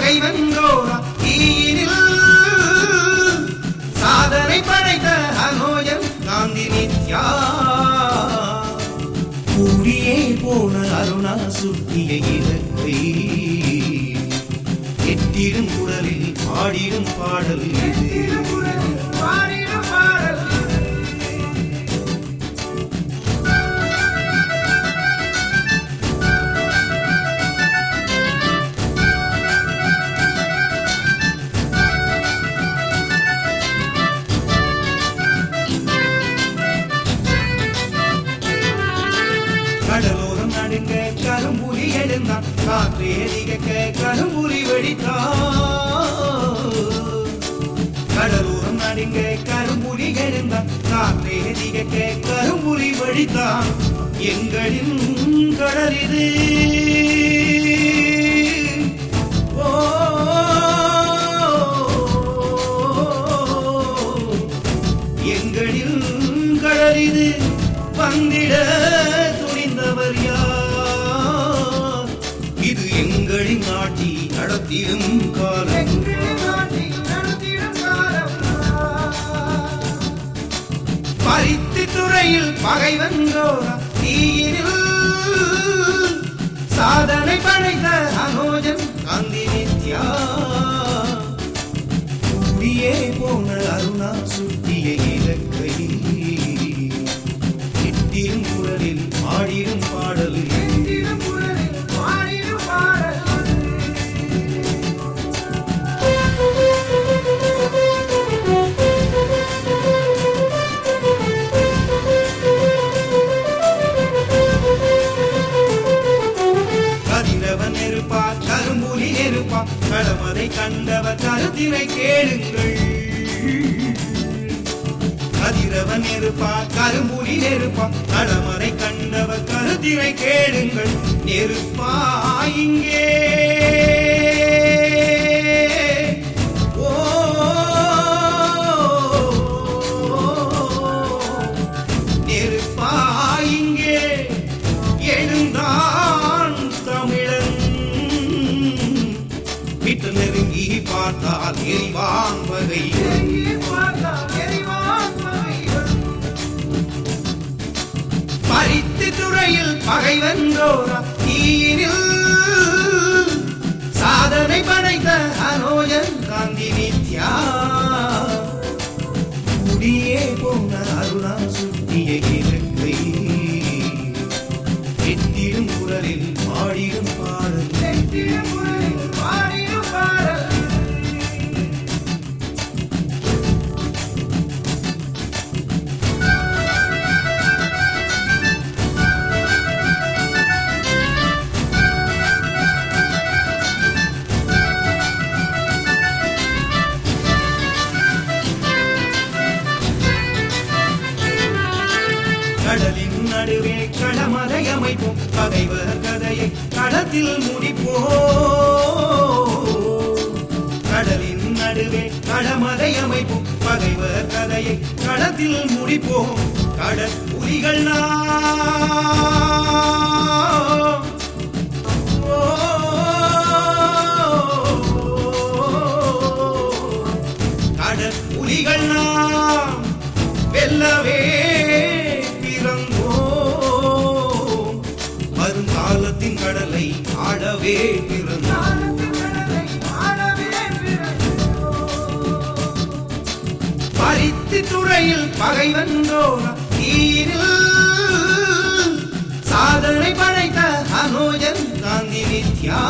பகை வெங்கோரா தீயினில் சாதனை படைத்த அனோயன் காந்தி நித்யா. கூடியே போன அருணா சுட்டிய இலக்கை எட்டிடும் குரலில் பாடிடும் பாடல் இது. நடுங்க கரும்புலி எழுந்தான் காற்றே அதிகக்க கரும்புலி வெடித்தான் கடலூரம் நடுங்க கரும்புலி எழுந்தான் காற்றே அதிகக்க கரும்புலி வெடித்தான் எங்களின் கடல் நடத்திடும் காலம். பரித்து துறையில் பகை வந்தோரா தீயினில் சாதனை படைத்த அனோஜன் காந்தி நித்யா கூடியே போன அருணா சுட்டிய கண்டவர் கேளுங்கள். கதிரவன் நெருப்பா கரும்புலி நெருப்பா கடமதை கண்டவர் கருத்தினை கேளுங்கள். நெருப்பா பார்த்தால் பறித்து துறையில் பகை வென்றோரா தீயினில் சாதனை படைத்த அனோஜன் காந்தி நித்யா. குடியே போன அருணா சுட்டிய இலங்கை கடலின் நடுவே களமலை அமைப்போம். பகைவர் கதையை களத்தில் முடிப்போம். கடலின் நடுவே களமலை அமைப்போம். பகைவர் கதையை களத்தில் முடிப்போம். கடல் புலிகள் நாம். கடல் புலிகள் நாம். வெல்லவே பரித்து துறையில் பகை வந்தோரா தீரில் சாதனை படைத்த அனோஜன் காந்தி நித்யா.